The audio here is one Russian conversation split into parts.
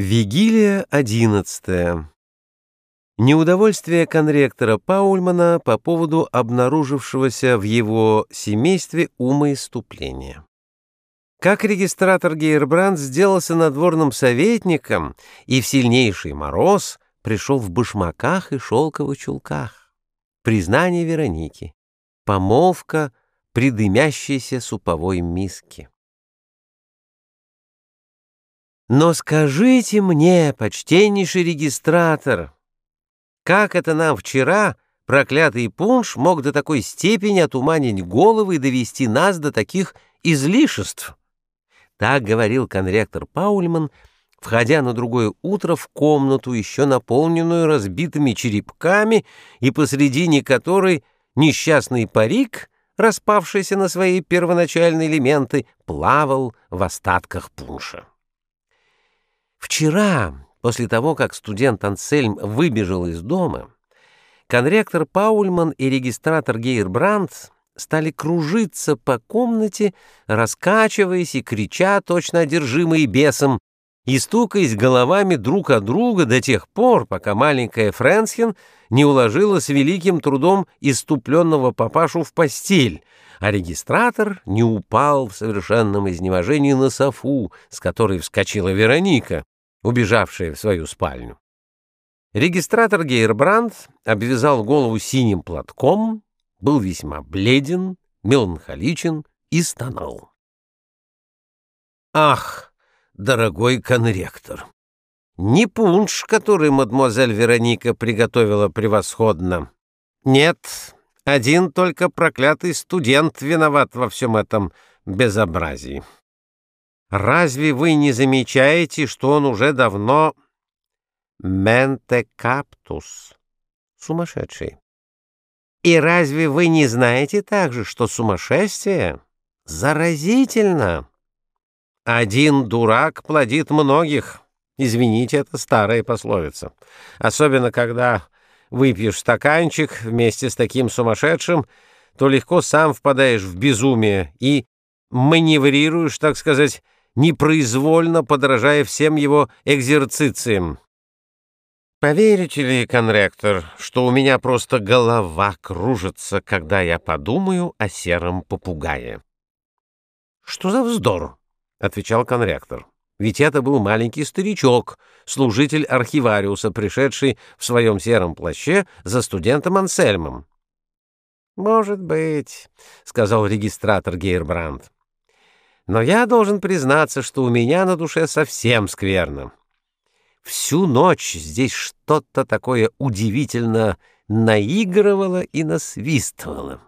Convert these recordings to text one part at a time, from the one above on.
Вигилия одиннадцатая. Неудовольствие конректора Паульмана по поводу обнаружившегося в его семействе умоиступления. Как регистратор Гейербранд сделался надворным советником и в сильнейший мороз пришел в башмаках и шелковых чулках. Признание Вероники. Помолвка при дымящейся суповой миске. Но скажите мне, почтеннейший регистратор, как это нам вчера проклятый пунш мог до такой степени отуманить головы и довести нас до таких излишеств? Так говорил конректор Паульман, входя на другое утро в комнату, еще наполненную разбитыми черепками, и посредине которой несчастный парик, распавшийся на свои первоначальные элементы, плавал в остатках пунша. Вчера, после того, как студент Ансельм выбежал из дома, конректор Паульман и регистратор Гейрбрандт стали кружиться по комнате, раскачиваясь и крича, точно одержимые бесом, и стукаясь головами друг от друга до тех пор, пока маленькая Фрэнсхен не уложила с великим трудом иступленного папашу в постель, а регистратор не упал в совершенном изнеможении на софу, с которой вскочила Вероника, убежавшая в свою спальню. Регистратор Гейрбранд обвязал голову синим платком, был весьма бледен, меланхоличен и стонал. «Ах, дорогой конректор, не пунш, который мадемуазель Вероника приготовила превосходно. Нет, один только проклятый студент виноват во всем этом безобразии». Разве вы не замечаете, что он уже давно ментекаптус, сумасшедший? И разве вы не знаете также, что сумасшествие заразительно? Один дурак плодит многих. Извините, это старая пословица. Особенно, когда выпьешь стаканчик вместе с таким сумасшедшим, то легко сам впадаешь в безумие и маневрируешь, так сказать, непроизвольно подражая всем его экзерцициям. Поверите ли, конректор, что у меня просто голова кружится, когда я подумаю о сером попугае? — Что за вздор? — отвечал конректор. Ведь это был маленький старичок, служитель архивариуса, пришедший в своем сером плаще за студентом Ансельмом. — Может быть, — сказал регистратор Гейрбранд. Но я должен признаться, что у меня на душе совсем скверно. Всю ночь здесь что-то такое удивительно наигрывало и насвистывало.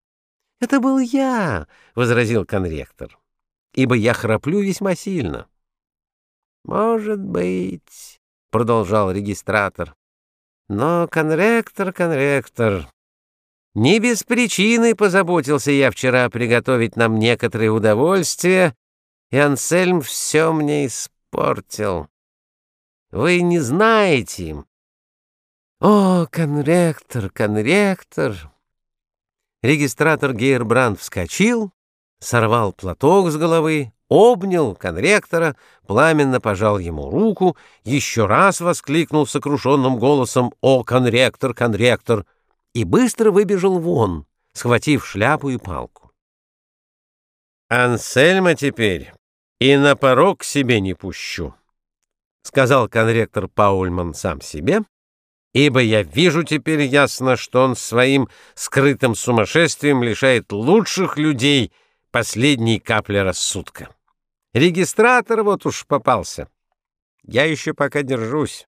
— Это был я, — возразил конректор, — ибо я храплю весьма сильно. — Может быть, — продолжал регистратор, — но конректор, конректор, не без причины позаботился я вчера приготовить нам некоторые удовольствия, и Ансельм все мне испортил. Вы не знаете. О, конректор, конректор! Регистратор Гейербранд вскочил, сорвал платок с головы, обнял конректора, пламенно пожал ему руку, еще раз воскликнул сокрушенным голосом «О, конректор, конректор!» И быстро выбежал вон, схватив шляпу и палку. «Ансельма теперь и на порог себе не пущу», — сказал конректор Паульман сам себе, «ибо я вижу теперь ясно, что он своим скрытым сумасшествием лишает лучших людей последней капли рассудка. Регистратор вот уж попался. Я еще пока держусь.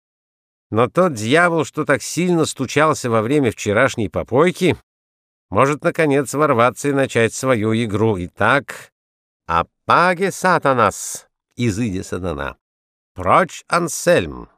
Но тот дьявол, что так сильно стучался во время вчерашней попойки, может, наконец, ворваться и начать свою игру. Итак, «Апаге сатанас!» — изыди сатана. «Прочь, Ансельм!»